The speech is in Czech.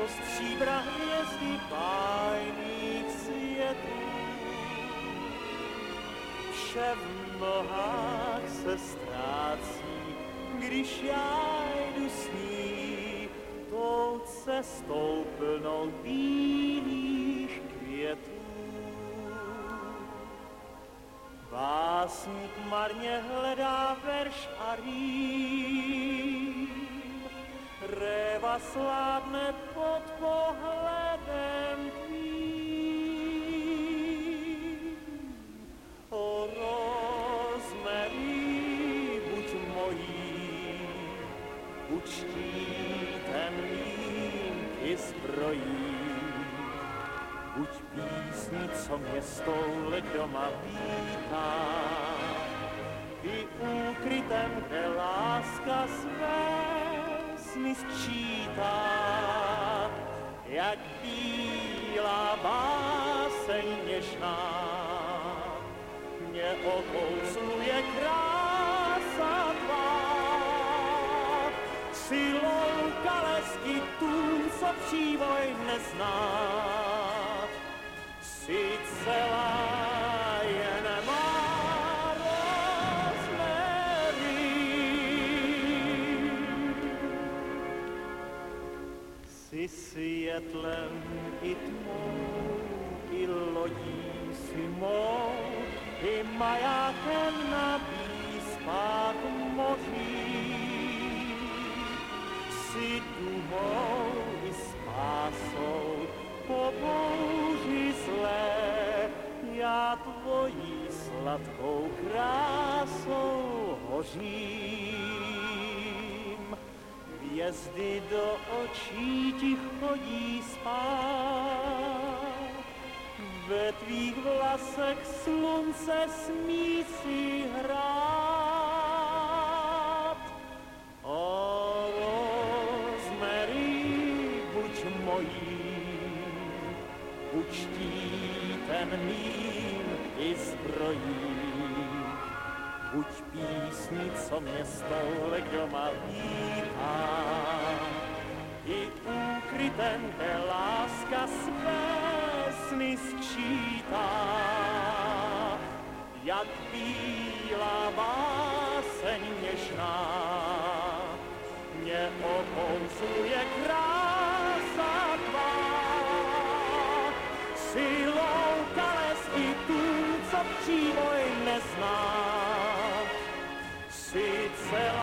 co stříbra hvězdy bájných světů. Vše v mlhách se ztrácí, když já jdu s ní, tou cestou plnou bílých květů. Básník marně hledá verš a rým, réva slávne pod pohledem tvým. O rozmerí, buď mojí, učtí ten mým i zbrojí. Buď písní, co město doma vítá, i úkrytem, kde láska své sny sčítá, jak bílá báseň něžná. Mě okousluje krása tvá, silou kalesky tu, co přívoj nezná. Si světlem i tmou, i lodí si mou, i majákem na výspách moří. Si duhou i spásou po bouři zlé, já tvojí sladkou krásou hořím. Hvězdy do očí ti chodí spát, ve tvých vlasech slunce smí si hrát. O Rosemary, buď mojí, učtí ten mým i zbrojí. Buď písní, co město doma vítá, i úkrytem, kde láska své sny sčítá. Jak bílá báseň něžná, mě okouzluje krása tvá. Silou kales i tu, co přívoj nezná. Sarah.